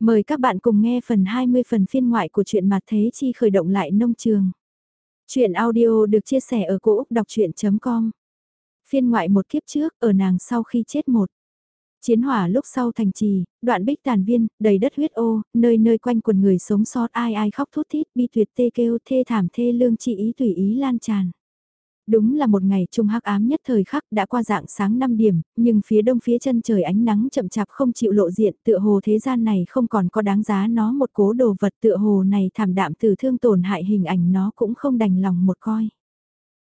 Mời các bạn cùng nghe phần 20 phần phiên ngoại của truyện Mạt Thế Chi khởi động lại nông trường. Chuyện audio được chia sẻ ở cỗ đọc chuyện.com Phiên ngoại một kiếp trước ở nàng sau khi chết một. Chiến hỏa lúc sau thành trì, đoạn bích tàn viên, đầy đất huyết ô, nơi nơi quanh quần người sống sót ai ai khóc thút thít bi tuyệt tê kêu thê thảm thê lương trị ý tùy ý lan tràn. Đúng là một ngày trung hắc ám nhất thời khắc đã qua dạng sáng 5 điểm, nhưng phía đông phía chân trời ánh nắng chậm chạp không chịu lộ diện tựa hồ thế gian này không còn có đáng giá nó một cố đồ vật tựa hồ này thảm đạm từ thương tổn hại hình ảnh nó cũng không đành lòng một coi.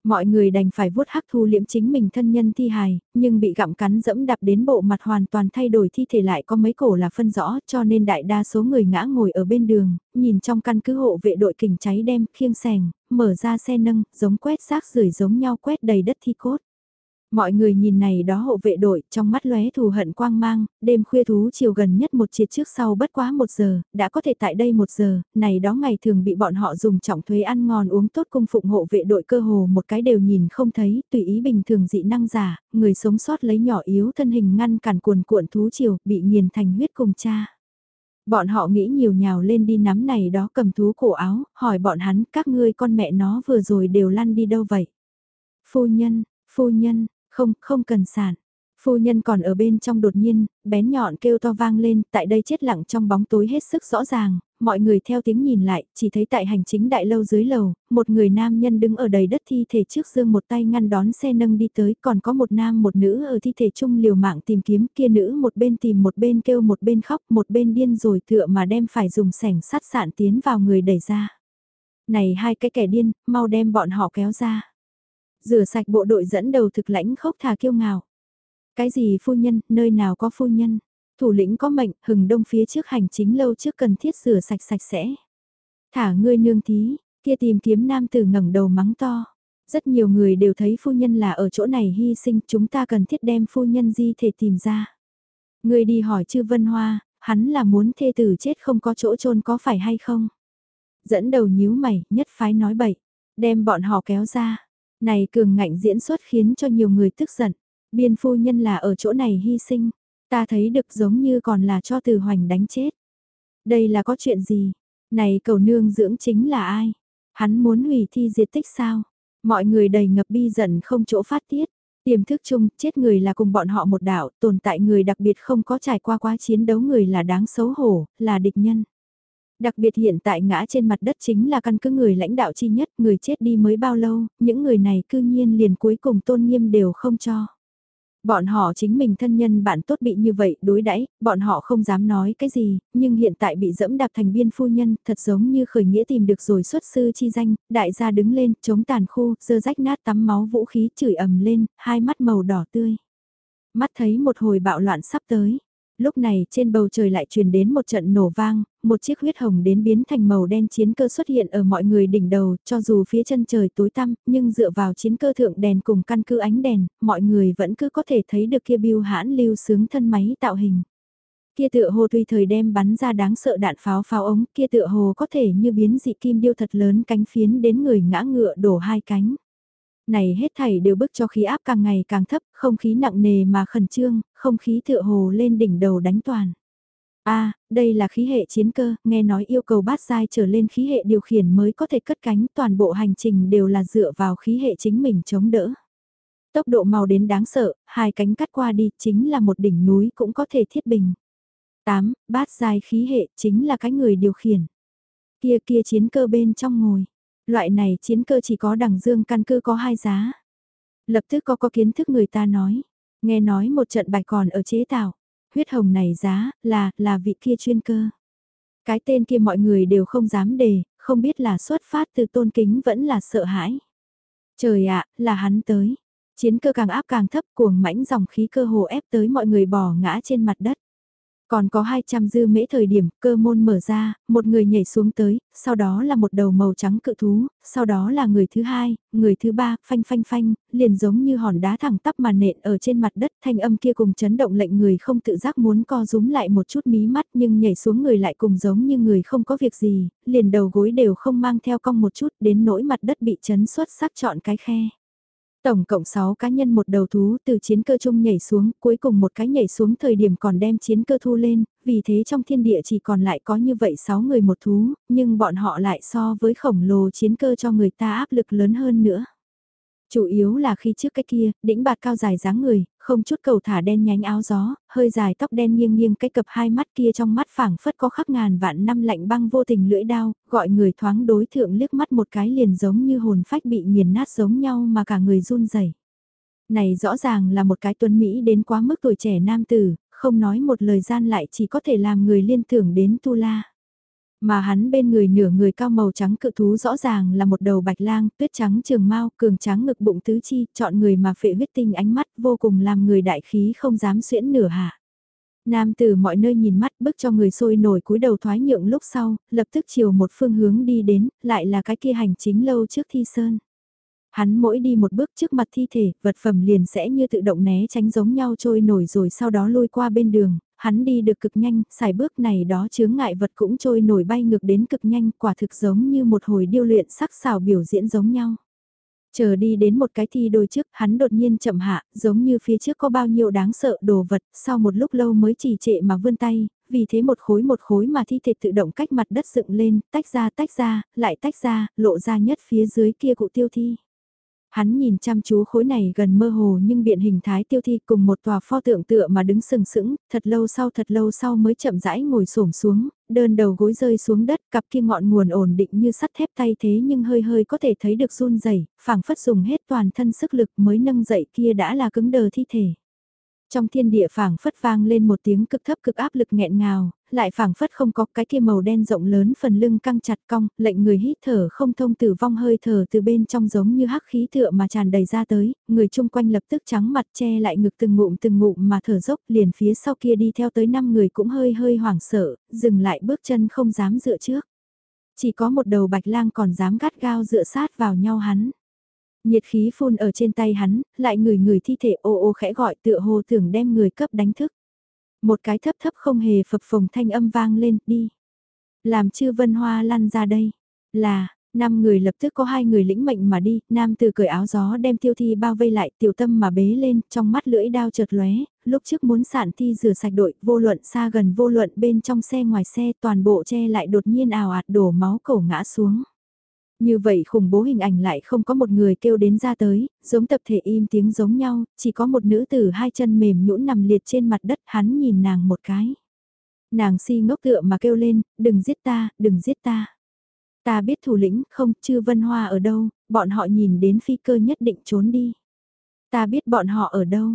Mọi người đành phải vuốt hắc thu liễm chính mình thân nhân thi hài, nhưng bị gặm cắn dẫm đạp đến bộ mặt hoàn toàn thay đổi thi thể lại có mấy cổ là phân rõ cho nên đại đa số người ngã ngồi ở bên đường, nhìn trong căn cứ hộ vệ đội kình cháy đem khiêng sèng, mở ra xe nâng, giống quét rác rưởi giống nhau quét đầy đất thi cốt. Mọi người nhìn này đó hộ vệ đội, trong mắt lóe thù hận quang mang, đêm khuya thú chiều gần nhất một chiệt trước sau bất quá một giờ, đã có thể tại đây một giờ, này đó ngày thường bị bọn họ dùng trọng thuế ăn ngon uống tốt cung phụng hộ vệ đội cơ hồ một cái đều nhìn không thấy, tùy ý bình thường dị năng giả, người sống sót lấy nhỏ yếu thân hình ngăn cản cuồn cuộn thú chiều, bị nghiền thành huyết cùng cha. Bọn họ nghĩ nhiều nhào lên đi nắm này đó cầm thú cổ áo, hỏi bọn hắn các ngươi con mẹ nó vừa rồi đều lăn đi đâu vậy? Phu nhân, phu nhân, không, không cần sản. Phu nhân còn ở bên trong đột nhiên, bén nhọn kêu to vang lên, tại đây chết lặng trong bóng tối hết sức rõ ràng, mọi người theo tiếng nhìn lại, chỉ thấy tại hành chính đại lâu dưới lầu, một người nam nhân đứng ở đầy đất thi thể trước dương một tay ngăn đón xe nâng đi tới, còn có một nam một nữ ở thi thể chung liều mạng tìm kiếm kia nữ một bên tìm một bên kêu một bên khóc, một bên điên rồi tựa mà đem phải dùng sẻng sắt sạn tiến vào người đẩy ra. Này hai cái kẻ điên, mau đem bọn họ kéo ra. Rửa sạch bộ đội dẫn đầu thực lãnh khốc thà kiêu ngạo. Cái gì phu nhân, nơi nào có phu nhân? Thủ lĩnh có mệnh, hừng đông phía trước hành chính lâu trước cần thiết rửa sạch sạch sẽ. Thả ngươi nương tí, kia tìm kiếm nam tử ngẩng đầu mắng to. Rất nhiều người đều thấy phu nhân là ở chỗ này hy sinh, chúng ta cần thiết đem phu nhân di thể tìm ra. Ngươi đi hỏi chư Vân Hoa, hắn là muốn thê tử chết không có chỗ chôn có phải hay không? Dẫn đầu nhíu mày, nhất phái nói bậy, đem bọn họ kéo ra. Này cường ngạnh diễn xuất khiến cho nhiều người tức giận. Biên phu nhân là ở chỗ này hy sinh. Ta thấy được giống như còn là cho từ hoành đánh chết. Đây là có chuyện gì? Này cầu nương dưỡng chính là ai? Hắn muốn hủy thi diệt tích sao? Mọi người đầy ngập bi giận không chỗ phát tiết. Tiềm thức chung, chết người là cùng bọn họ một đạo, tồn tại người đặc biệt không có trải qua quá chiến đấu người là đáng xấu hổ, là địch nhân. Đặc biệt hiện tại ngã trên mặt đất chính là căn cứ người lãnh đạo chi nhất, người chết đi mới bao lâu, những người này cư nhiên liền cuối cùng tôn nghiêm đều không cho. Bọn họ chính mình thân nhân bạn tốt bị như vậy đối đãi bọn họ không dám nói cái gì, nhưng hiện tại bị dẫm đạp thành biên phu nhân, thật giống như khởi nghĩa tìm được rồi xuất sư chi danh, đại gia đứng lên, chống tàn khu, dơ rách nát tắm máu vũ khí chửi ầm lên, hai mắt màu đỏ tươi. Mắt thấy một hồi bạo loạn sắp tới, lúc này trên bầu trời lại truyền đến một trận nổ vang, một chiếc huyết hồng đến biến thành màu đen chiến cơ xuất hiện ở mọi người đỉnh đầu, cho dù phía chân trời tối tăm, nhưng dựa vào chiến cơ thượng đèn cùng căn cứ ánh đèn, mọi người vẫn cứ có thể thấy được kia biêu hãn lưu sướng thân máy tạo hình. Kia tựa hồ tùy thời đem bắn ra đáng sợ đạn pháo pháo ống, kia tựa hồ có thể như biến dị kim điêu thật lớn cánh phiến đến người ngã ngựa đổ hai cánh này hết thảy đều bức cho khí áp càng ngày càng thấp, không khí nặng nề mà khẩn trương, không khí tựa hồ lên đỉnh đầu đánh toàn. a đây là khí hệ chiến cơ, nghe nói yêu cầu bát giai trở lên khí hệ điều khiển mới có thể cất cánh toàn bộ hành trình đều là dựa vào khí hệ chính mình chống đỡ. Tốc độ màu đến đáng sợ, hai cánh cắt qua đi chính là một đỉnh núi cũng có thể thiết bình. 8. Bát giai khí hệ chính là cái người điều khiển. Kia kia chiến cơ bên trong ngồi. Loại này chiến cơ chỉ có đằng dương căn cứ có hai giá. Lập tức có có kiến thức người ta nói. Nghe nói một trận bạch còn ở chế tạo. Huyết hồng này giá, là, là vị kia chuyên cơ. Cái tên kia mọi người đều không dám đề, không biết là xuất phát từ tôn kính vẫn là sợ hãi. Trời ạ, là hắn tới. Chiến cơ càng áp càng thấp cuồng mãnh dòng khí cơ hồ ép tới mọi người bò ngã trên mặt đất. Còn có 200 dư mễ thời điểm, cơ môn mở ra, một người nhảy xuống tới, sau đó là một đầu màu trắng cự thú, sau đó là người thứ hai, người thứ ba, phanh phanh phanh, liền giống như hòn đá thẳng tắp mà nện ở trên mặt đất, thanh âm kia cùng chấn động lệnh người không tự giác muốn co rúm lại một chút mí mắt nhưng nhảy xuống người lại cùng giống như người không có việc gì, liền đầu gối đều không mang theo cong một chút đến nỗi mặt đất bị chấn xuất sắc chọn cái khe. Tổng cộng 6 cá nhân một đầu thú từ chiến cơ chung nhảy xuống, cuối cùng một cái nhảy xuống thời điểm còn đem chiến cơ thu lên, vì thế trong thiên địa chỉ còn lại có như vậy 6 người một thú, nhưng bọn họ lại so với khổng lồ chiến cơ cho người ta áp lực lớn hơn nữa. Chủ yếu là khi trước cái kia, đĩnh bạt cao dài dáng người, không chút cầu thả đen nhánh áo gió, hơi dài tóc đen nghiêng nghiêng cái cập hai mắt kia trong mắt phảng phất có khắc ngàn vạn năm lạnh băng vô tình lưỡi đao, gọi người thoáng đối thượng liếc mắt một cái liền giống như hồn phách bị nghiền nát giống nhau mà cả người run rẩy. Này rõ ràng là một cái tuấn Mỹ đến quá mức tuổi trẻ nam tử, không nói một lời gian lại chỉ có thể làm người liên tưởng đến Tu La. Mà hắn bên người nửa người cao màu trắng cự thú rõ ràng là một đầu bạch lang, tuyết trắng trường mau, cường trắng ngực bụng tứ chi, chọn người mà phệ huyết tinh ánh mắt vô cùng làm người đại khí không dám xuyễn nửa hạ. Nam tử mọi nơi nhìn mắt bức cho người sôi nổi cúi đầu thoái nhượng lúc sau, lập tức chiều một phương hướng đi đến, lại là cái kia hành chính lâu trước thi sơn. Hắn mỗi đi một bước trước mặt thi thể, vật phẩm liền sẽ như tự động né tránh giống nhau trôi nổi rồi sau đó lôi qua bên đường, hắn đi được cực nhanh, xài bước này đó chướng ngại vật cũng trôi nổi bay ngược đến cực nhanh, quả thực giống như một hồi điêu luyện sắc xảo biểu diễn giống nhau. Chờ đi đến một cái thi đôi trước, hắn đột nhiên chậm hạ, giống như phía trước có bao nhiêu đáng sợ đồ vật, sau một lúc lâu mới trì trệ mà vươn tay, vì thế một khối một khối mà thi thể tự động cách mặt đất dựng lên, tách ra tách ra, lại tách ra, lộ ra nhất phía dưới kia cụ tiêu thi. Hắn nhìn chăm chú khối này gần mơ hồ nhưng biện hình thái tiêu thi cùng một tòa pho tượng tựa mà đứng sừng sững, thật lâu sau thật lâu sau mới chậm rãi ngồi xổm xuống, đơn đầu gối rơi xuống đất, cặp kia ngọn nguồn ổn định như sắt thép tay thế nhưng hơi hơi có thể thấy được run rẩy, phảng phất dùng hết toàn thân sức lực mới nâng dậy kia đã là cứng đờ thi thể. Trong thiên địa phảng phất vang lên một tiếng cực thấp cực áp lực nghẹn ngào, lại phảng phất không có cái kia màu đen rộng lớn phần lưng căng chặt cong, lệnh người hít thở không thông tử vong hơi thở từ bên trong giống như hắc khí tựa mà tràn đầy ra tới, người chung quanh lập tức trắng mặt che lại ngực từng ngụm từng ngụm mà thở dốc liền phía sau kia đi theo tới năm người cũng hơi hơi hoảng sợ, dừng lại bước chân không dám dựa trước. Chỉ có một đầu bạch lang còn dám gắt gao dựa sát vào nhau hắn. Nhiệt khí phun ở trên tay hắn, lại người người thi thể ô ô khẽ gọi tựa hồ tưởng đem người cấp đánh thức. Một cái thấp thấp không hề phập phồng thanh âm vang lên, đi. Làm chư vân hoa lăn ra đây. Là, năm người lập tức có hai người lĩnh mệnh mà đi, nam từ cởi áo gió đem tiêu thi bao vây lại tiểu tâm mà bế lên, trong mắt lưỡi đao chợt lóe, lúc trước muốn sạn thi rửa sạch đội, vô luận xa gần vô luận bên trong xe ngoài xe toàn bộ che lại đột nhiên ào ạt đổ máu cổ ngã xuống. Như vậy khủng bố hình ảnh lại không có một người kêu đến ra tới, giống tập thể im tiếng giống nhau, chỉ có một nữ tử hai chân mềm nhũn nằm liệt trên mặt đất hắn nhìn nàng một cái. Nàng si ngốc tựa mà kêu lên, đừng giết ta, đừng giết ta. Ta biết thủ lĩnh, không, chư vân hoa ở đâu, bọn họ nhìn đến phi cơ nhất định trốn đi. Ta biết bọn họ ở đâu.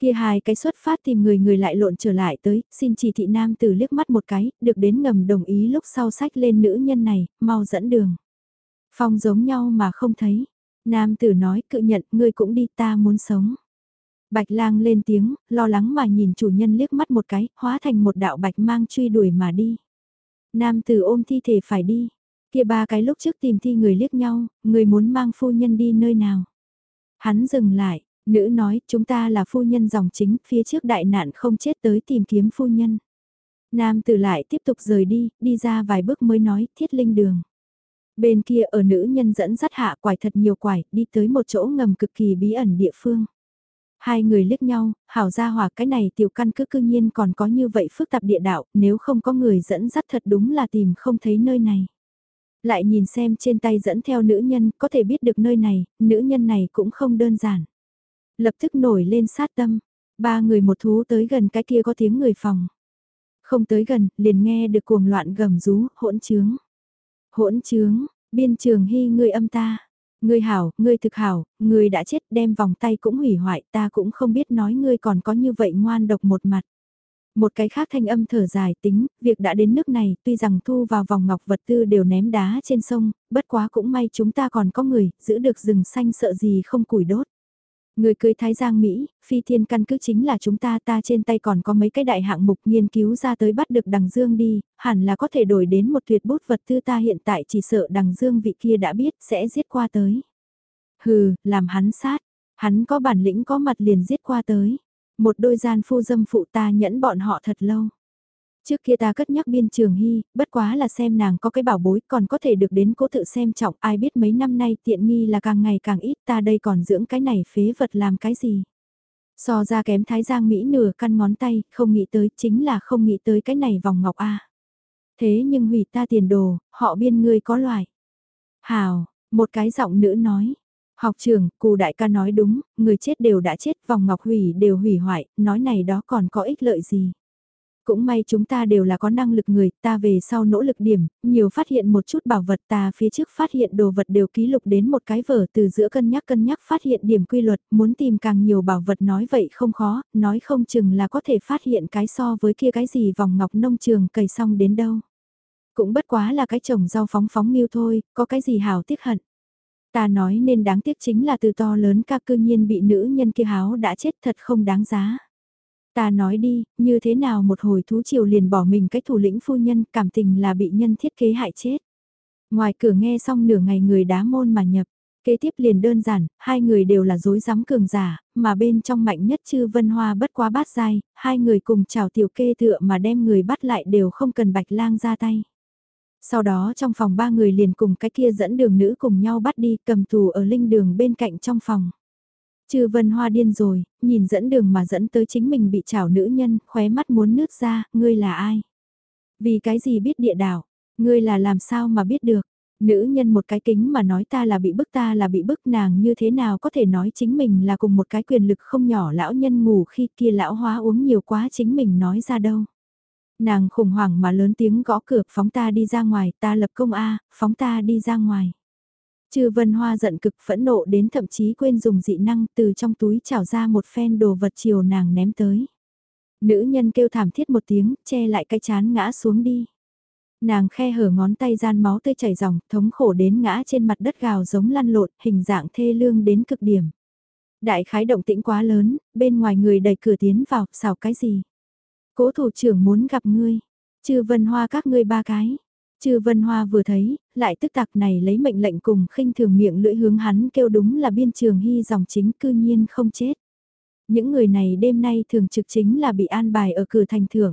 Kia hai cái xuất phát tìm người người lại lộn trở lại tới, xin chỉ thị nam tử liếc mắt một cái, được đến ngầm đồng ý lúc sau sách lên nữ nhân này, mau dẫn đường. Phong giống nhau mà không thấy. Nam tử nói cự nhận ngươi cũng đi ta muốn sống. Bạch lang lên tiếng, lo lắng mà nhìn chủ nhân liếc mắt một cái, hóa thành một đạo bạch mang truy đuổi mà đi. Nam tử ôm thi thể phải đi. Kia ba cái lúc trước tìm thi người liếc nhau, người muốn mang phu nhân đi nơi nào. Hắn dừng lại, nữ nói chúng ta là phu nhân dòng chính, phía trước đại nạn không chết tới tìm kiếm phu nhân. Nam tử lại tiếp tục rời đi, đi ra vài bước mới nói thiết linh đường. Bên kia ở nữ nhân dẫn dắt hạ quải thật nhiều quải, đi tới một chỗ ngầm cực kỳ bí ẩn địa phương. Hai người liếc nhau, hảo ra hỏa cái này tiểu căn cứ cư nhiên còn có như vậy phức tạp địa đạo, nếu không có người dẫn dắt thật đúng là tìm không thấy nơi này. Lại nhìn xem trên tay dẫn theo nữ nhân, có thể biết được nơi này, nữ nhân này cũng không đơn giản. Lập tức nổi lên sát tâm, ba người một thú tới gần cái kia có tiếng người phòng. Không tới gần, liền nghe được cuồng loạn gầm rú, hỗn trướng. Hỗn trướng, biên trường hy ngươi âm ta. Ngươi hảo, ngươi thực hảo, ngươi đã chết đem vòng tay cũng hủy hoại ta cũng không biết nói ngươi còn có như vậy ngoan độc một mặt. Một cái khác thanh âm thở dài tính, việc đã đến nước này, tuy rằng thu vào vòng ngọc vật tư đều ném đá trên sông, bất quá cũng may chúng ta còn có người, giữ được rừng xanh sợ gì không củi đốt. Người cưới Thái Giang Mỹ, phi thiên căn cứ chính là chúng ta ta trên tay còn có mấy cái đại hạng mục nghiên cứu ra tới bắt được đằng dương đi, hẳn là có thể đổi đến một tuyệt bút vật tư ta hiện tại chỉ sợ đằng dương vị kia đã biết sẽ giết qua tới. Hừ, làm hắn sát, hắn có bản lĩnh có mặt liền giết qua tới. Một đôi gian phu dâm phụ ta nhẫn bọn họ thật lâu. Trước kia ta cất nhắc biên trường hy, bất quá là xem nàng có cái bảo bối còn có thể được đến cố tự xem trọng ai biết mấy năm nay tiện nghi là càng ngày càng ít ta đây còn dưỡng cái này phế vật làm cái gì. So ra kém thái giang Mỹ nửa căn ngón tay, không nghĩ tới chính là không nghĩ tới cái này vòng ngọc A. Thế nhưng hủy ta tiền đồ, họ biên ngươi có loại. Hào, một cái giọng nữ nói. Học trường, cù đại ca nói đúng, người chết đều đã chết, vòng ngọc hủy đều hủy hoại, nói này đó còn có ích lợi gì. Cũng may chúng ta đều là có năng lực người, ta về sau nỗ lực điểm, nhiều phát hiện một chút bảo vật ta phía trước phát hiện đồ vật đều ký lục đến một cái vở từ giữa cân nhắc cân nhắc phát hiện điểm quy luật, muốn tìm càng nhiều bảo vật nói vậy không khó, nói không chừng là có thể phát hiện cái so với kia cái gì vòng ngọc nông trường cày xong đến đâu. Cũng bất quá là cái trồng rau phóng phóng miêu thôi, có cái gì hào tiếc hận. Ta nói nên đáng tiếc chính là từ to lớn ca cư nhiên bị nữ nhân kia háo đã chết thật không đáng giá. Ta nói đi, như thế nào một hồi thú triều liền bỏ mình cái thủ lĩnh phu nhân cảm tình là bị nhân thiết kế hại chết. Ngoài cửa nghe xong nửa ngày người đá môn mà nhập, kế tiếp liền đơn giản, hai người đều là dối rắm cường giả, mà bên trong mạnh nhất chư vân hoa bất quá bát dai, hai người cùng chào tiểu kê tựa mà đem người bắt lại đều không cần bạch lang ra tay. Sau đó trong phòng ba người liền cùng cái kia dẫn đường nữ cùng nhau bắt đi cầm tù ở linh đường bên cạnh trong phòng. Trừ vân hoa điên rồi, nhìn dẫn đường mà dẫn tới chính mình bị chảo nữ nhân, khóe mắt muốn nước ra, ngươi là ai? Vì cái gì biết địa đảo? Ngươi là làm sao mà biết được? Nữ nhân một cái kính mà nói ta là bị bức ta là bị bức nàng như thế nào có thể nói chính mình là cùng một cái quyền lực không nhỏ lão nhân ngủ khi kia lão hóa uống nhiều quá chính mình nói ra đâu. Nàng khủng hoảng mà lớn tiếng gõ cửa phóng ta đi ra ngoài ta lập công A, phóng ta đi ra ngoài. Trừ vân hoa giận cực phẫn nộ đến thậm chí quên dùng dị năng từ trong túi trào ra một phen đồ vật chiều nàng ném tới. Nữ nhân kêu thảm thiết một tiếng, che lại cái chán ngã xuống đi. Nàng khe hở ngón tay gian máu tươi chảy ròng, thống khổ đến ngã trên mặt đất gào giống lăn lộn, hình dạng thê lương đến cực điểm. Đại khái động tĩnh quá lớn, bên ngoài người đẩy cửa tiến vào, xào cái gì? Cố thủ trưởng muốn gặp ngươi, chư vân hoa các ngươi ba cái. Chư Vân Hoa vừa thấy, lại tức tạc này lấy mệnh lệnh cùng khinh thường miệng lưỡi hướng hắn kêu đúng là biên trường hy dòng chính cư nhiên không chết. Những người này đêm nay thường trực chính là bị an bài ở cửa thành thưởng.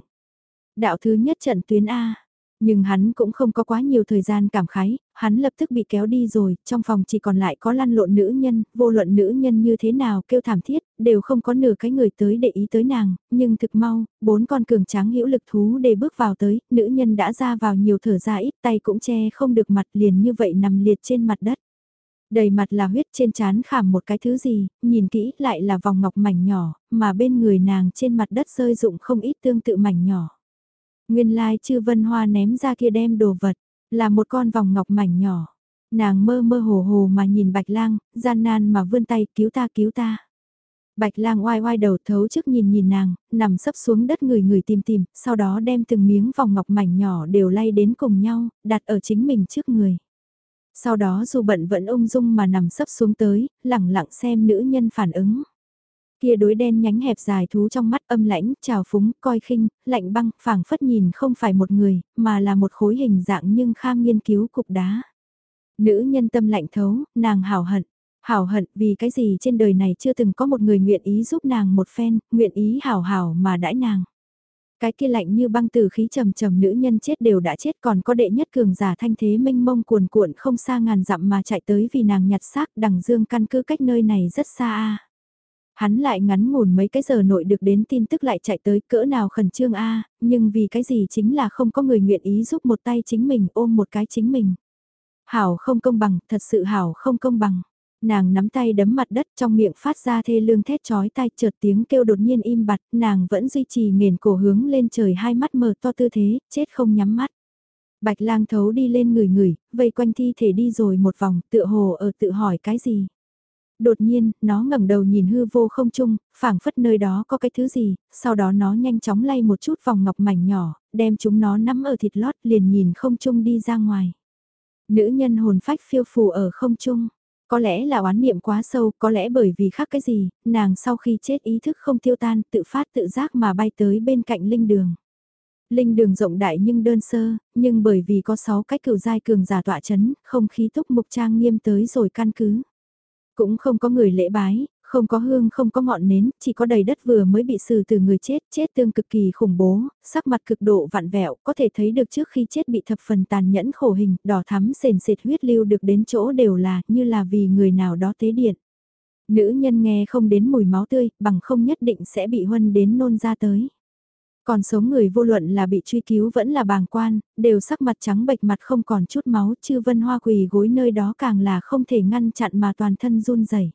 Đạo thứ nhất trận tuyến A. Nhưng hắn cũng không có quá nhiều thời gian cảm khái, hắn lập tức bị kéo đi rồi, trong phòng chỉ còn lại có lăn lộn nữ nhân, vô luận nữ nhân như thế nào kêu thảm thiết, đều không có nửa cái người tới để ý tới nàng, nhưng thực mau, bốn con cường tráng hữu lực thú để bước vào tới, nữ nhân đã ra vào nhiều thở ra ít tay cũng che không được mặt liền như vậy nằm liệt trên mặt đất. Đầy mặt là huyết trên trán khảm một cái thứ gì, nhìn kỹ lại là vòng ngọc mảnh nhỏ, mà bên người nàng trên mặt đất rơi dụng không ít tương tự mảnh nhỏ. Nguyên lai chư vân hoa ném ra kia đem đồ vật, là một con vòng ngọc mảnh nhỏ. Nàng mơ mơ hồ hồ mà nhìn bạch lang, gian nan mà vươn tay cứu ta cứu ta. Bạch lang oai oai đầu thấu trước nhìn nhìn nàng, nằm sấp xuống đất người người tìm tìm, sau đó đem từng miếng vòng ngọc mảnh nhỏ đều lay đến cùng nhau, đặt ở chính mình trước người. Sau đó dù bận vẫn ung dung mà nằm sấp xuống tới, lẳng lặng xem nữ nhân phản ứng. Kia đối đen nhánh hẹp dài thú trong mắt âm lãnh, trào phúng, coi khinh, lạnh băng, phảng phất nhìn không phải một người, mà là một khối hình dạng nhưng kham nghiên cứu cục đá. Nữ nhân tâm lạnh thấu, nàng hào hận. Hảo hận vì cái gì trên đời này chưa từng có một người nguyện ý giúp nàng một phen, nguyện ý hảo hảo mà đãi nàng. Cái kia lạnh như băng từ khí trầm trầm nữ nhân chết đều đã chết còn có đệ nhất cường giả thanh thế minh mông cuồn cuộn không xa ngàn dặm mà chạy tới vì nàng nhặt xác đằng dương căn cứ cách nơi này rất xa a Hắn lại ngắn ngủn mấy cái giờ nội được đến tin tức lại chạy tới cỡ nào khẩn trương a nhưng vì cái gì chính là không có người nguyện ý giúp một tay chính mình ôm một cái chính mình. Hảo không công bằng, thật sự hảo không công bằng. Nàng nắm tay đấm mặt đất trong miệng phát ra thê lương thét chói tai chợt tiếng kêu đột nhiên im bặt, nàng vẫn duy trì nghền cổ hướng lên trời hai mắt mở to tư thế, chết không nhắm mắt. Bạch lang thấu đi lên người người, vây quanh thi thể đi rồi một vòng, tựa hồ ở tự hỏi cái gì. Đột nhiên, nó ngẩng đầu nhìn hư vô không trung, phảng phất nơi đó có cái thứ gì, sau đó nó nhanh chóng lay một chút vòng ngọc mảnh nhỏ, đem chúng nó nắm ở thịt lót liền nhìn không trung đi ra ngoài. Nữ nhân hồn phách phiêu phù ở không trung. Có lẽ là oán niệm quá sâu, có lẽ bởi vì khác cái gì, nàng sau khi chết ý thức không tiêu tan, tự phát tự giác mà bay tới bên cạnh linh đường. Linh đường rộng đại nhưng đơn sơ, nhưng bởi vì có 6 cái cửu giai cường giả tọa chấn, không khí túc mục trang nghiêm tới rồi căn cứ. Cũng không có người lễ bái, Không có hương không có ngọn nến, chỉ có đầy đất vừa mới bị xử từ người chết, chết tương cực kỳ khủng bố, sắc mặt cực độ vặn vẹo, có thể thấy được trước khi chết bị thập phần tàn nhẫn khổ hình, đỏ thắm sền sệt huyết lưu được đến chỗ đều là như là vì người nào đó tế điện. Nữ nhân nghe không đến mùi máu tươi, bằng không nhất định sẽ bị huân đến nôn ra tới. Còn số người vô luận là bị truy cứu vẫn là bàng quan, đều sắc mặt trắng bệch mặt không còn chút máu, chư vân hoa quỳ gối nơi đó càng là không thể ngăn chặn mà toàn thân run rẩy.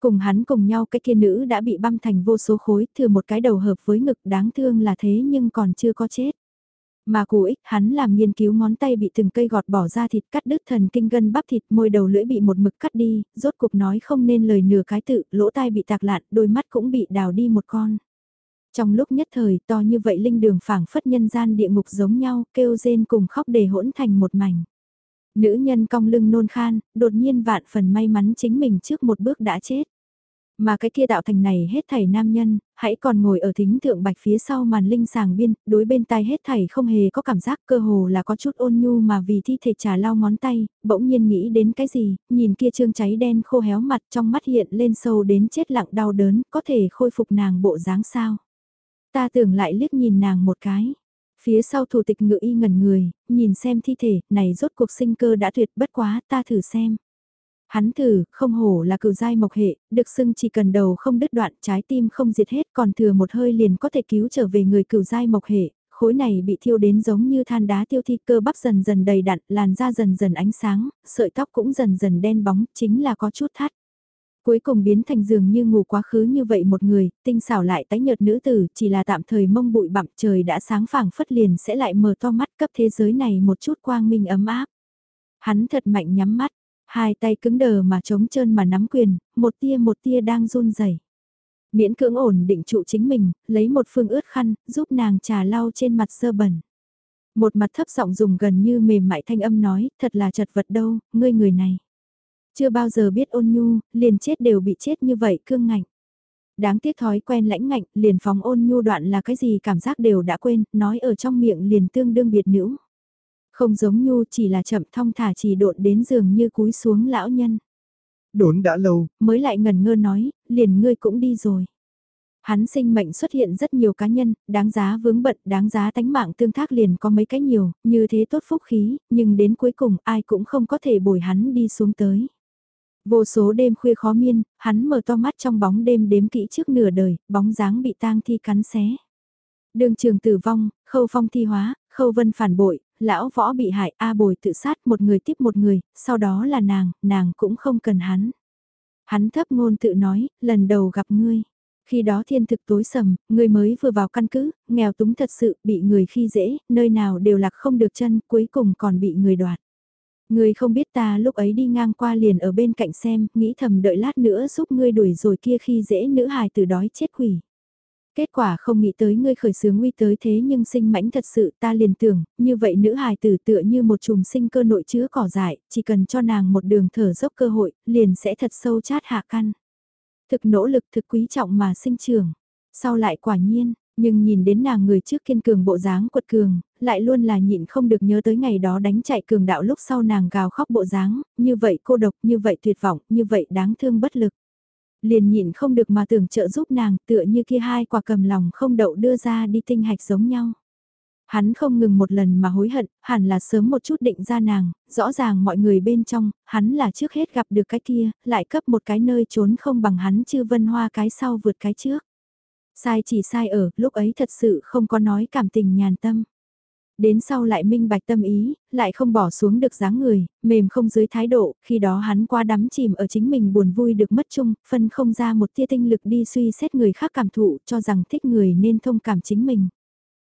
Cùng hắn cùng nhau cái kia nữ đã bị băm thành vô số khối, thừa một cái đầu hợp với ngực đáng thương là thế nhưng còn chưa có chết. Mà cụ ích hắn làm nghiên cứu ngón tay bị từng cây gọt bỏ ra thịt cắt đứt thần kinh gân bắp thịt môi đầu lưỡi bị một mực cắt đi, rốt cục nói không nên lời nửa cái tự, lỗ tai bị tạc lạn, đôi mắt cũng bị đào đi một con. Trong lúc nhất thời to như vậy linh đường phảng phất nhân gian địa ngục giống nhau, kêu rên cùng khóc để hỗn thành một mảnh. Nữ nhân cong lưng nôn khan, đột nhiên vạn phần may mắn chính mình trước một bước đã chết. Mà cái kia tạo thành này hết thảy nam nhân, hãy còn ngồi ở thính thượng bạch phía sau màn linh sàng biên, đối bên tai hết thảy không hề có cảm giác cơ hồ là có chút ôn nhu mà vì thi thể trà lau ngón tay, bỗng nhiên nghĩ đến cái gì, nhìn kia trương cháy đen khô héo mặt trong mắt hiện lên sâu đến chết lặng đau đớn, có thể khôi phục nàng bộ dáng sao. Ta tưởng lại liếc nhìn nàng một cái. Phía sau thủ tịch ngự y ngẩn người, nhìn xem thi thể, này rốt cuộc sinh cơ đã tuyệt bất quá, ta thử xem. Hắn thử, không hổ là cửu giai mộc hệ, được xưng chỉ cần đầu không đứt đoạn, trái tim không diệt hết, còn thừa một hơi liền có thể cứu trở về người cửu giai mộc hệ. Khối này bị thiêu đến giống như than đá tiêu thi cơ bắp dần dần đầy đặn, làn da dần dần ánh sáng, sợi tóc cũng dần dần đen bóng, chính là có chút thắt. Cuối cùng biến thành giường như ngủ quá khứ như vậy một người, tinh xảo lại tái nhợt nữ tử, chỉ là tạm thời mông bụi bặm trời đã sáng phẳng phất liền sẽ lại mở to mắt cấp thế giới này một chút quang minh ấm áp. Hắn thật mạnh nhắm mắt, hai tay cứng đờ mà trống trơn mà nắm quyền, một tia một tia đang run rẩy. Miễn cưỡng ổn định trụ chính mình, lấy một phương ướt khăn, giúp nàng trà lau trên mặt sơ bẩn. Một mặt thấp giọng dùng gần như mềm mại thanh âm nói, thật là chật vật đâu, ngươi người này. Chưa bao giờ biết ôn nhu, liền chết đều bị chết như vậy cương ngạnh. Đáng tiếc thói quen lãnh ngạnh, liền phóng ôn nhu đoạn là cái gì cảm giác đều đã quên, nói ở trong miệng liền tương đương biệt nữ. Không giống nhu chỉ là chậm thong thả chỉ độn đến giường như cúi xuống lão nhân. Đốn đã lâu, mới lại ngần ngơ nói, liền ngươi cũng đi rồi. Hắn sinh mệnh xuất hiện rất nhiều cá nhân, đáng giá vướng bận, đáng giá tánh mạng tương thác liền có mấy cái nhiều, như thế tốt phúc khí, nhưng đến cuối cùng ai cũng không có thể bồi hắn đi xuống tới. Vô số đêm khuya khó miên, hắn mở to mắt trong bóng đêm đếm kỹ trước nửa đời, bóng dáng bị tang thi cắn xé. Đường trường tử vong, khâu phong thi hóa, khâu vân phản bội, lão võ bị hại, A bồi tự sát một người tiếp một người, sau đó là nàng, nàng cũng không cần hắn. Hắn thấp ngôn tự nói, lần đầu gặp ngươi. Khi đó thiên thực tối sầm, ngươi mới vừa vào căn cứ, nghèo túng thật sự, bị người khi dễ, nơi nào đều lạc không được chân, cuối cùng còn bị người đoạt. Ngươi không biết ta lúc ấy đi ngang qua liền ở bên cạnh xem, nghĩ thầm đợi lát nữa giúp ngươi đuổi rồi kia khi dễ nữ hài từ đói chết quỷ. Kết quả không nghĩ tới ngươi khởi sướng nguy tới thế nhưng sinh mãnh thật sự ta liền tưởng, như vậy nữ hài tử tựa như một chùm sinh cơ nội chứa cỏ dại, chỉ cần cho nàng một đường thở dốc cơ hội, liền sẽ thật sâu chát hạ căn. Thực nỗ lực thực quý trọng mà sinh trưởng. Sau lại quả nhiên, nhưng nhìn đến nàng người trước kiên cường bộ dáng quật cường, lại luôn là nhịn không được nhớ tới ngày đó đánh chạy cường đạo lúc sau nàng gào khóc bộ dáng, như vậy cô độc, như vậy tuyệt vọng, như vậy đáng thương bất lực. Liền nhịn không được mà tưởng trợ giúp nàng tựa như kia hai quả cầm lòng không đậu đưa ra đi tinh hạch giống nhau. Hắn không ngừng một lần mà hối hận, hẳn là sớm một chút định ra nàng, rõ ràng mọi người bên trong, hắn là trước hết gặp được cái kia, lại cấp một cái nơi trốn không bằng hắn chư vân hoa cái sau vượt cái trước. Sai chỉ sai ở, lúc ấy thật sự không có nói cảm tình nhàn tâm. Đến sau lại minh bạch tâm ý, lại không bỏ xuống được dáng người, mềm không dưới thái độ, khi đó hắn qua đắm chìm ở chính mình buồn vui được mất chung, phân không ra một tia tinh lực đi suy xét người khác cảm thụ cho rằng thích người nên thông cảm chính mình.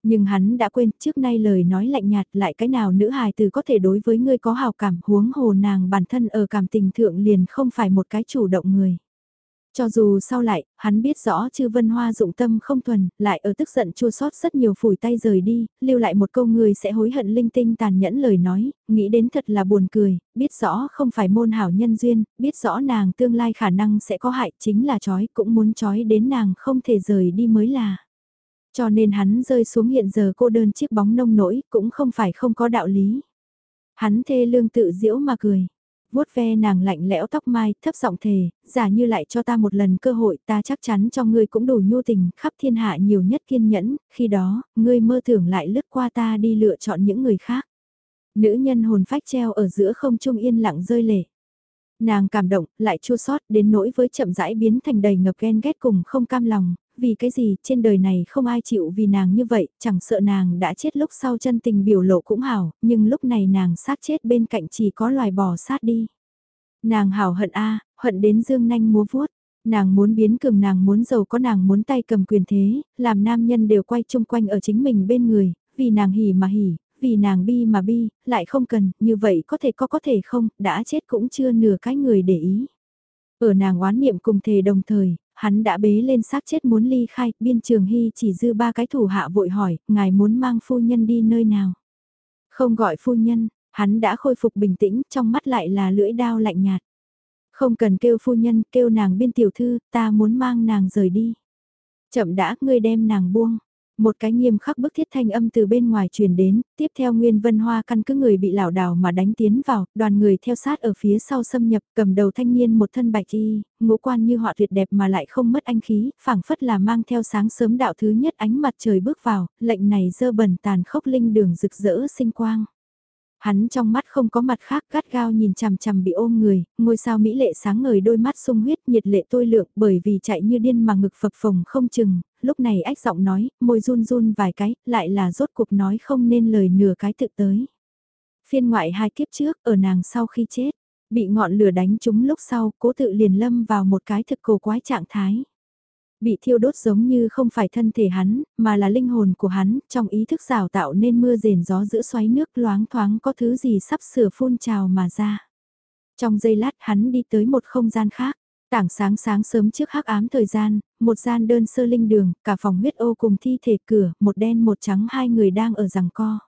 Nhưng hắn đã quên trước nay lời nói lạnh nhạt lại cái nào nữ hài từ có thể đối với ngươi có hào cảm huống hồ nàng bản thân ở cảm tình thượng liền không phải một cái chủ động người. Cho dù sau lại, hắn biết rõ chư vân hoa dụng tâm không thuần, lại ở tức giận chua sót rất nhiều phủi tay rời đi, lưu lại một câu người sẽ hối hận linh tinh tàn nhẫn lời nói, nghĩ đến thật là buồn cười, biết rõ không phải môn hảo nhân duyên, biết rõ nàng tương lai khả năng sẽ có hại chính là chói cũng muốn chói đến nàng không thể rời đi mới là. Cho nên hắn rơi xuống hiện giờ cô đơn chiếc bóng nông nỗi cũng không phải không có đạo lý. Hắn thê lương tự diễu mà cười vuốt ve nàng lạnh lẽo tóc mai, thấp giọng thề, giả như lại cho ta một lần cơ hội ta chắc chắn cho ngươi cũng đủ nhu tình, khắp thiên hạ nhiều nhất kiên nhẫn, khi đó, ngươi mơ tưởng lại lướt qua ta đi lựa chọn những người khác. Nữ nhân hồn phách treo ở giữa không trung yên lặng rơi lệ. Nàng cảm động, lại chua sót đến nỗi với chậm rãi biến thành đầy ngập ghen ghét cùng không cam lòng, vì cái gì trên đời này không ai chịu vì nàng như vậy, chẳng sợ nàng đã chết lúc sau chân tình biểu lộ cũng hảo, nhưng lúc này nàng sát chết bên cạnh chỉ có loài bò sát đi. Nàng hảo hận a hận đến dương nanh múa vuốt. Nàng muốn biến cường nàng muốn giàu có nàng muốn tay cầm quyền thế, làm nam nhân đều quay chung quanh ở chính mình bên người, vì nàng hỉ mà hỉ, vì nàng bi mà bi, lại không cần, như vậy có thể có có thể không, đã chết cũng chưa nửa cái người để ý. Ở nàng oán niệm cùng thề đồng thời, hắn đã bế lên xác chết muốn ly khai, biên trường hy chỉ dư ba cái thủ hạ vội hỏi, ngài muốn mang phu nhân đi nơi nào? Không gọi phu nhân, hắn đã khôi phục bình tĩnh, trong mắt lại là lưỡi đao lạnh nhạt. Không cần kêu phu nhân, kêu nàng biên tiểu thư, ta muốn mang nàng rời đi. Chậm đã, ngươi đem nàng buông. Một cái nghiêm khắc bức thiết thanh âm từ bên ngoài truyền đến, tiếp theo Nguyên Vân Hoa căn cứ người bị lảo đảo mà đánh tiến vào, đoàn người theo sát ở phía sau xâm nhập, cầm đầu thanh niên một thân bạch y, ngũ quan như họa tuyệt đẹp mà lại không mất anh khí, phảng phất là mang theo sáng sớm đạo thứ nhất ánh mặt trời bước vào, lệnh này dơ bẩn tàn khốc linh đường rực rỡ sinh quang. Hắn trong mắt không có mặt khác gắt gao nhìn chằm chằm bị ôm người, ngôi sao mỹ lệ sáng ngời đôi mắt sung huyết nhiệt lệ tôi lượng bởi vì chạy như điên mà ngực phập phồng không chừng, lúc này ách giọng nói, môi run run vài cái, lại là rốt cuộc nói không nên lời nửa cái tự tới. Phiên ngoại hai kiếp trước, ở nàng sau khi chết, bị ngọn lửa đánh trúng lúc sau, cố tự liền lâm vào một cái thực cổ quái trạng thái. Bị thiêu đốt giống như không phải thân thể hắn, mà là linh hồn của hắn, trong ý thức rào tạo nên mưa rền gió giữa xoáy nước loáng thoáng có thứ gì sắp sửa phun trào mà ra. Trong giây lát hắn đi tới một không gian khác, tảng sáng sáng sớm trước hắc ám thời gian, một gian đơn sơ linh đường, cả phòng huyết ô cùng thi thể cửa, một đen một trắng hai người đang ở rằng co.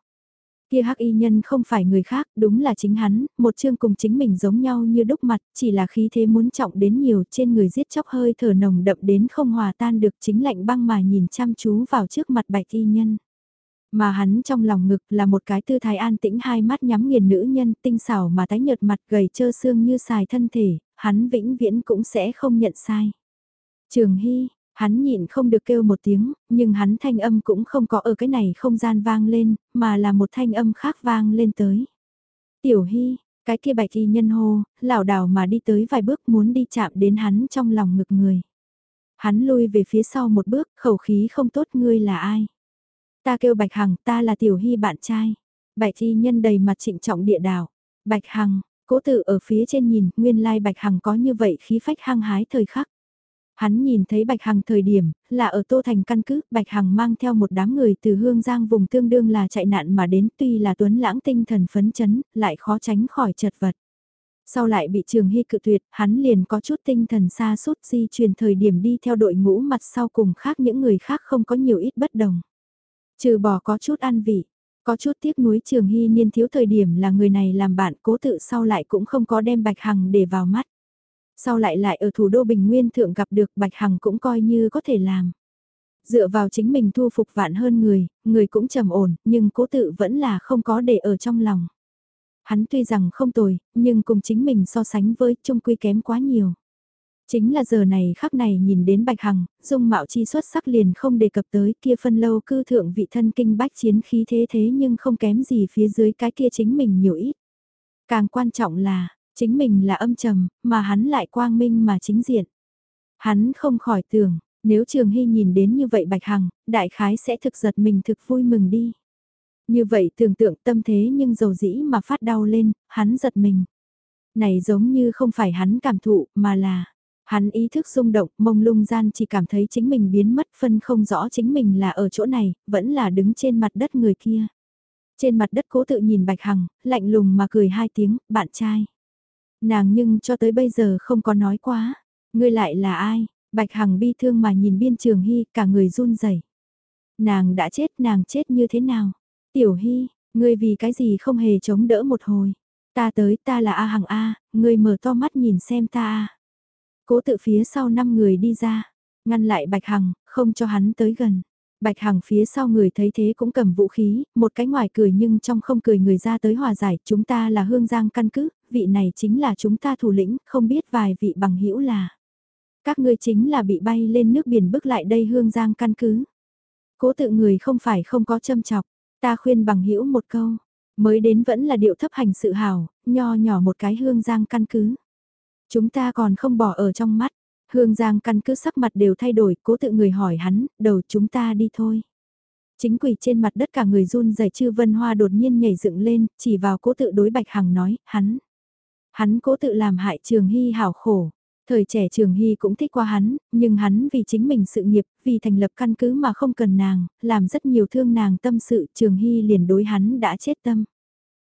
Kia hắc y nhân không phải người khác, đúng là chính hắn, một chương cùng chính mình giống nhau như đúc mặt, chỉ là khí thế muốn trọng đến nhiều trên người giết chóc hơi thở nồng đậm đến không hòa tan được chính lạnh băng mà nhìn chăm chú vào trước mặt bạch y nhân. Mà hắn trong lòng ngực là một cái tư thái an tĩnh hai mắt nhắm nghiền nữ nhân tinh xảo mà tái nhợt mặt gầy trơ xương như xài thân thể, hắn vĩnh viễn cũng sẽ không nhận sai. Trường Hy, Hắn nhịn không được kêu một tiếng, nhưng hắn thanh âm cũng không có ở cái này không gian vang lên, mà là một thanh âm khác vang lên tới. Tiểu Hy, cái kia bạch y nhân hô, lảo đảo mà đi tới vài bước muốn đi chạm đến hắn trong lòng ngực người. Hắn lui về phía sau một bước, khẩu khí không tốt ngươi là ai. Ta kêu Bạch Hằng, ta là Tiểu Hy bạn trai. Bạch y nhân đầy mặt trịnh trọng địa đảo. Bạch Hằng, cố tự ở phía trên nhìn, nguyên lai Bạch Hằng có như vậy khí phách hăng hái thời khắc. Hắn nhìn thấy Bạch Hằng thời điểm, là ở Tô Thành căn cứ, Bạch Hằng mang theo một đám người từ Hương Giang vùng tương đương là chạy nạn mà đến tuy là tuấn lãng tinh thần phấn chấn, lại khó tránh khỏi chật vật. Sau lại bị Trường Hy cự tuyệt, hắn liền có chút tinh thần xa suốt di chuyển thời điểm đi theo đội ngũ mặt sau cùng khác những người khác không có nhiều ít bất đồng. Trừ bỏ có chút an vị, có chút tiếc nuối Trường Hy niên thiếu thời điểm là người này làm bạn cố tự sau lại cũng không có đem Bạch Hằng để vào mắt. Sau lại lại ở thủ đô Bình Nguyên thượng gặp được Bạch Hằng cũng coi như có thể làm. Dựa vào chính mình thu phục vạn hơn người, người cũng trầm ổn, nhưng cố tự vẫn là không có để ở trong lòng. Hắn tuy rằng không tồi, nhưng cùng chính mình so sánh với trung quy kém quá nhiều. Chính là giờ này khắc này nhìn đến Bạch Hằng, dung mạo chi xuất sắc liền không đề cập tới kia phân lâu cư thượng vị thân kinh bách chiến khí thế thế nhưng không kém gì phía dưới cái kia chính mình nhiều ít. Càng quan trọng là, Chính mình là âm trầm, mà hắn lại quang minh mà chính diện. Hắn không khỏi tưởng, nếu Trường Hy nhìn đến như vậy Bạch Hằng, đại khái sẽ thực giật mình thực vui mừng đi. Như vậy tưởng tượng tâm thế nhưng dầu dĩ mà phát đau lên, hắn giật mình. Này giống như không phải hắn cảm thụ mà là, hắn ý thức rung động, mông lung gian chỉ cảm thấy chính mình biến mất phân không rõ chính mình là ở chỗ này, vẫn là đứng trên mặt đất người kia. Trên mặt đất cố tự nhìn Bạch Hằng, lạnh lùng mà cười hai tiếng, bạn trai. Nàng nhưng cho tới bây giờ không có nói quá. Ngươi lại là ai? Bạch Hằng bi thương mà nhìn biên trường hy cả người run rẩy. Nàng đã chết nàng chết như thế nào? Tiểu hy, ngươi vì cái gì không hề chống đỡ một hồi? Ta tới ta là A Hằng A, ngươi mở to mắt nhìn xem ta A. Cố tự phía sau năm người đi ra, ngăn lại Bạch Hằng, không cho hắn tới gần. Bạch Hằng phía sau người thấy thế cũng cầm vũ khí, một cái ngoài cười nhưng trong không cười người ra tới hòa giải, chúng ta là hương giang căn cứ, vị này chính là chúng ta thủ lĩnh, không biết vài vị bằng hữu là. Các ngươi chính là bị bay lên nước biển bước lại đây hương giang căn cứ. Cố tự người không phải không có châm chọc, ta khuyên bằng hữu một câu, mới đến vẫn là điệu thấp hành sự hào, nho nhỏ một cái hương giang căn cứ. Chúng ta còn không bỏ ở trong mắt, hương giang căn cứ sắc mặt đều thay đổi, cố tự người hỏi hắn, đầu chúng ta đi thôi. Chính quỷ trên mặt đất cả người run rẩy chư vân hoa đột nhiên nhảy dựng lên, chỉ vào cố tự đối bạch hằng nói, hắn. Hắn cố tự làm hại trường hy hảo khổ. Thời trẻ Trường Hy cũng thích qua hắn, nhưng hắn vì chính mình sự nghiệp, vì thành lập căn cứ mà không cần nàng, làm rất nhiều thương nàng tâm sự Trường Hy liền đối hắn đã chết tâm.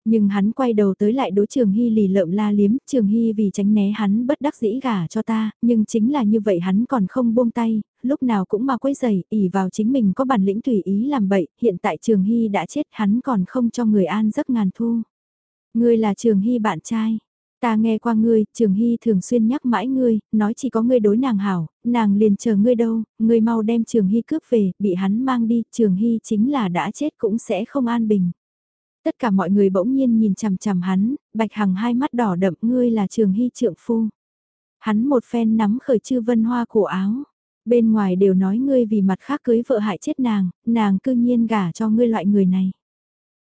Nhưng hắn quay đầu tới lại đối Trường Hy lì lợm la liếm, Trường Hy vì tránh né hắn bất đắc dĩ gả cho ta, nhưng chính là như vậy hắn còn không buông tay, lúc nào cũng mà quấy giày, ỉ vào chính mình có bản lĩnh tùy ý làm bậy, hiện tại Trường Hy đã chết hắn còn không cho người an giấc ngàn thu. Ngươi là Trường Hy bạn trai, Ta nghe qua ngươi, Trường Hy thường xuyên nhắc mãi ngươi, nói chỉ có ngươi đối nàng hảo, nàng liền chờ ngươi đâu, ngươi mau đem Trường Hy cướp về, bị hắn mang đi, Trường Hy chính là đã chết cũng sẽ không an bình. Tất cả mọi người bỗng nhiên nhìn chằm chằm hắn, Bạch Hằng hai mắt đỏ đậm ngươi là Trường Hy trượng phu. Hắn một phen nắm khởi chư vân hoa cổ áo. Bên ngoài đều nói ngươi vì mặt khác cưới vợ hại chết nàng, nàng cư nhiên gả cho ngươi loại người này.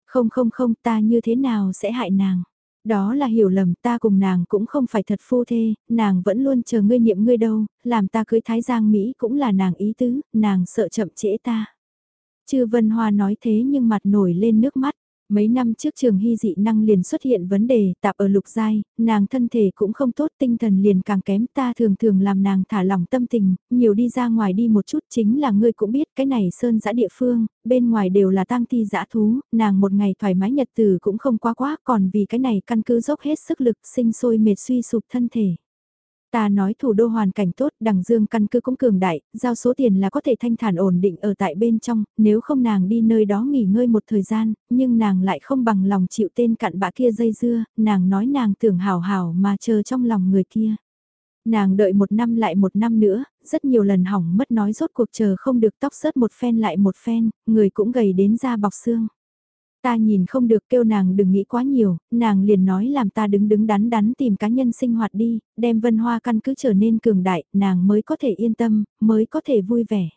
Không không không ta như thế nào sẽ hại nàng. Đó là hiểu lầm ta cùng nàng cũng không phải thật phu thê, nàng vẫn luôn chờ ngươi niệm ngươi đâu, làm ta cưới Thái Giang Mỹ cũng là nàng ý tứ, nàng sợ chậm trễ ta. Chư Vân Hoa nói thế nhưng mặt nổi lên nước mắt. Mấy năm trước trường hy dị năng liền xuất hiện vấn đề tạp ở lục giai, nàng thân thể cũng không tốt tinh thần liền càng kém ta thường thường làm nàng thả lỏng tâm tình, nhiều đi ra ngoài đi một chút chính là ngươi cũng biết cái này sơn dã địa phương, bên ngoài đều là tang thi dã thú, nàng một ngày thoải mái nhật từ cũng không quá quá còn vì cái này căn cứ dốc hết sức lực sinh sôi mệt suy sụp thân thể. Ta nói thủ đô hoàn cảnh tốt, đằng dương căn cứ cũng cường đại, giao số tiền là có thể thanh thản ổn định ở tại bên trong, nếu không nàng đi nơi đó nghỉ ngơi một thời gian, nhưng nàng lại không bằng lòng chịu tên cặn bã kia dây dưa, nàng nói nàng tưởng hào hào mà chờ trong lòng người kia. Nàng đợi một năm lại một năm nữa, rất nhiều lần hỏng mất nói rốt cuộc chờ không được tóc sớt một phen lại một phen, người cũng gầy đến da bọc xương. Ta nhìn không được kêu nàng đừng nghĩ quá nhiều, nàng liền nói làm ta đứng đứng đắn đắn tìm cá nhân sinh hoạt đi, đem vân hoa căn cứ trở nên cường đại, nàng mới có thể yên tâm, mới có thể vui vẻ.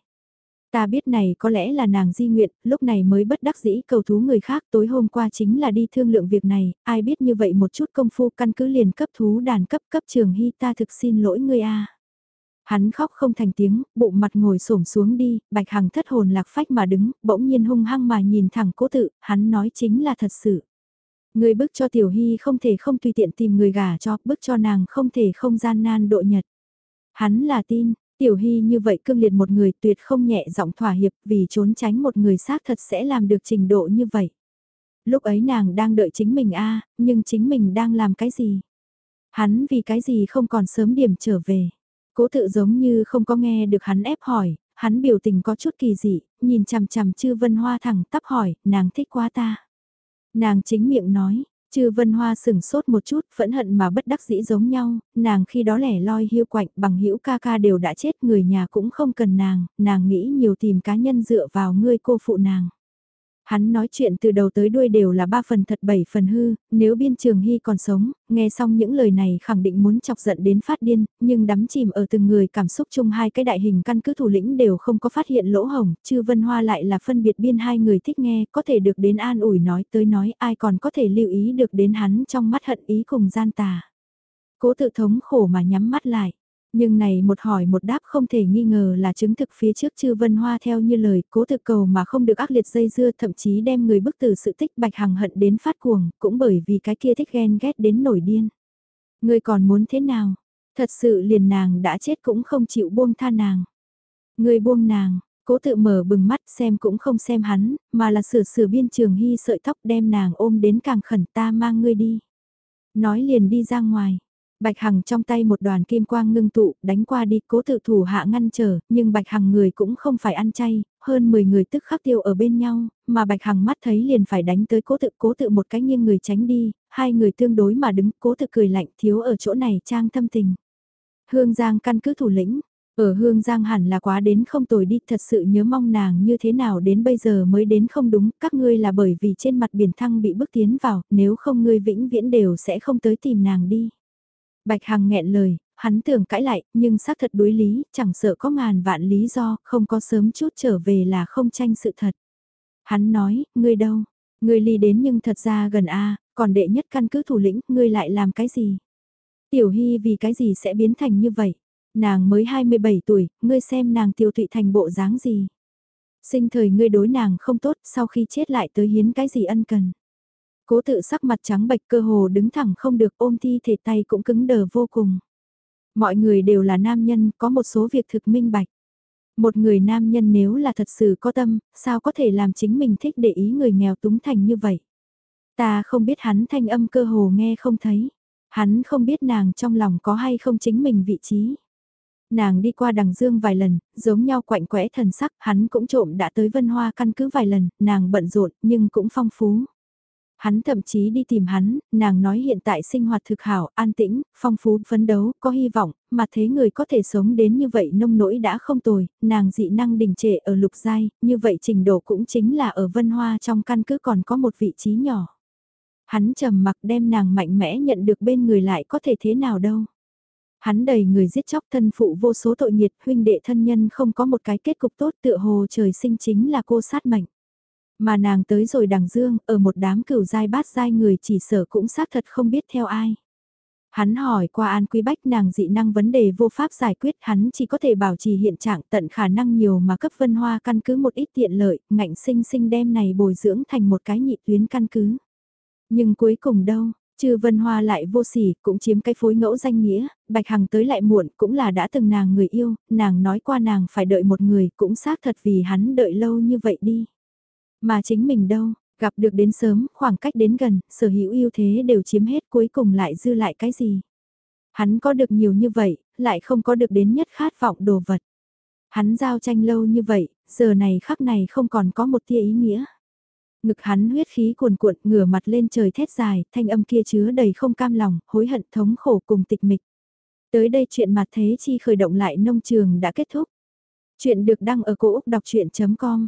Ta biết này có lẽ là nàng di nguyện, lúc này mới bất đắc dĩ cầu thú người khác tối hôm qua chính là đi thương lượng việc này, ai biết như vậy một chút công phu căn cứ liền cấp thú đàn cấp cấp trường hy ta thực xin lỗi ngươi a Hắn khóc không thành tiếng, bụng mặt ngồi xổm xuống đi, bạch hằng thất hồn lạc phách mà đứng, bỗng nhiên hung hăng mà nhìn thẳng cố tự, hắn nói chính là thật sự. Người bức cho tiểu hy không thể không tùy tiện tìm người gả cho, bức cho nàng không thể không gian nan độ nhật. Hắn là tin, tiểu hy như vậy cương liệt một người tuyệt không nhẹ giọng thỏa hiệp vì trốn tránh một người xác thật sẽ làm được trình độ như vậy. Lúc ấy nàng đang đợi chính mình a nhưng chính mình đang làm cái gì? Hắn vì cái gì không còn sớm điểm trở về? Cố tự giống như không có nghe được hắn ép hỏi, hắn biểu tình có chút kỳ dị, nhìn chằm chằm chư vân hoa thẳng tắp hỏi, nàng thích quá ta. Nàng chính miệng nói, chư vân hoa sừng sốt một chút, phẫn hận mà bất đắc dĩ giống nhau, nàng khi đó lẻ loi hiu quạnh bằng hữu ca ca đều đã chết người nhà cũng không cần nàng, nàng nghĩ nhiều tìm cá nhân dựa vào ngươi cô phụ nàng. Hắn nói chuyện từ đầu tới đuôi đều là ba phần thật bảy phần hư, nếu biên trường hy còn sống, nghe xong những lời này khẳng định muốn chọc giận đến phát điên, nhưng đắm chìm ở từng người cảm xúc chung hai cái đại hình căn cứ thủ lĩnh đều không có phát hiện lỗ hồng, chư vân hoa lại là phân biệt biên hai người thích nghe, có thể được đến an ủi nói tới nói ai còn có thể lưu ý được đến hắn trong mắt hận ý cùng gian tà. Cố tự thống khổ mà nhắm mắt lại. Nhưng này một hỏi một đáp không thể nghi ngờ là chứng thực phía trước chư vân hoa theo như lời cố thực cầu mà không được ác liệt dây dưa thậm chí đem người bức từ sự tích bạch hằng hận đến phát cuồng cũng bởi vì cái kia thích ghen ghét đến nổi điên. Người còn muốn thế nào? Thật sự liền nàng đã chết cũng không chịu buông tha nàng. Người buông nàng, cố tự mở bừng mắt xem cũng không xem hắn, mà là sửa sửa biên trường hy sợi tóc đem nàng ôm đến càng khẩn ta mang ngươi đi. Nói liền đi ra ngoài, Bạch Hằng trong tay một đoàn kim quang ngưng tụ, đánh qua đi, cố tự thủ hạ ngăn trở, nhưng Bạch Hằng người cũng không phải ăn chay, hơn 10 người tức khắc tiêu ở bên nhau, mà Bạch Hằng mắt thấy liền phải đánh tới cố tự, cố tự một cái nghiêng người tránh đi, hai người tương đối mà đứng, cố tự cười lạnh thiếu ở chỗ này trang thâm tình. Hương Giang căn cứ thủ lĩnh, Ở Hương Giang hẳn là quá đến không tồi đi, thật sự nhớ mong nàng như thế nào đến bây giờ mới đến không đúng, các ngươi là bởi vì trên mặt biển thăng bị bước tiến vào, nếu không ngươi vĩnh viễn đều sẽ không tới tìm nàng đi. Bạch Hằng nghẹn lời, hắn tưởng cãi lại, nhưng xác thật đối lý, chẳng sợ có ngàn vạn lý do, không có sớm chút trở về là không tranh sự thật. Hắn nói, ngươi đâu? Ngươi ly đến nhưng thật ra gần A, còn đệ nhất căn cứ thủ lĩnh, ngươi lại làm cái gì? Tiểu Hy vì cái gì sẽ biến thành như vậy? Nàng mới 27 tuổi, ngươi xem nàng tiêu tụy thành bộ dáng gì? Sinh thời ngươi đối nàng không tốt, sau khi chết lại tới hiến cái gì ân cần? Cố tự sắc mặt trắng bệch cơ hồ đứng thẳng không được ôm thi thể tay cũng cứng đờ vô cùng. Mọi người đều là nam nhân, có một số việc thực minh bạch. Một người nam nhân nếu là thật sự có tâm, sao có thể làm chính mình thích để ý người nghèo túng thành như vậy? Ta không biết hắn thanh âm cơ hồ nghe không thấy. Hắn không biết nàng trong lòng có hay không chính mình vị trí. Nàng đi qua đằng dương vài lần, giống nhau quạnh quẽ thần sắc, hắn cũng trộm đã tới vân hoa căn cứ vài lần, nàng bận rộn nhưng cũng phong phú. Hắn thậm chí đi tìm hắn, nàng nói hiện tại sinh hoạt thực hảo, an tĩnh, phong phú, phấn đấu, có hy vọng, mà thế người có thể sống đến như vậy nông nỗi đã không tồi, nàng dị năng đình trệ ở lục giai, như vậy trình độ cũng chính là ở vân hoa trong căn cứ còn có một vị trí nhỏ. Hắn trầm mặc đem nàng mạnh mẽ nhận được bên người lại có thể thế nào đâu. Hắn đầy người giết chóc thân phụ vô số tội nghiệt huynh đệ thân nhân không có một cái kết cục tốt tựa hồ trời sinh chính là cô sát mệnh. Mà nàng tới rồi đằng dương, ở một đám cửu giai bát giai người chỉ sở cũng xác thật không biết theo ai. Hắn hỏi qua An Quý Bách nàng dị năng vấn đề vô pháp giải quyết hắn chỉ có thể bảo trì hiện trạng tận khả năng nhiều mà cấp vân hoa căn cứ một ít tiện lợi, ngạnh sinh sinh đem này bồi dưỡng thành một cái nhị tuyến căn cứ. Nhưng cuối cùng đâu, Trừ Vân Hoa lại vô sỉ, cũng chiếm cái phối ngẫu danh nghĩa, Bạch Hằng tới lại muộn, cũng là đã từng nàng người yêu, nàng nói qua nàng phải đợi một người, cũng xác thật vì hắn đợi lâu như vậy đi. Mà chính mình đâu, gặp được đến sớm, khoảng cách đến gần, sở hữu ưu thế đều chiếm hết cuối cùng lại dư lại cái gì. Hắn có được nhiều như vậy, lại không có được đến nhất khát vọng đồ vật. Hắn giao tranh lâu như vậy, giờ này khắc này không còn có một tia ý nghĩa. Ngực hắn huyết khí cuồn cuộn ngửa mặt lên trời thét dài, thanh âm kia chứa đầy không cam lòng, hối hận thống khổ cùng tịch mịch. Tới đây chuyện mặt thế chi khởi động lại nông trường đã kết thúc. Chuyện được đăng ở cổ Úc đọc chuyện.com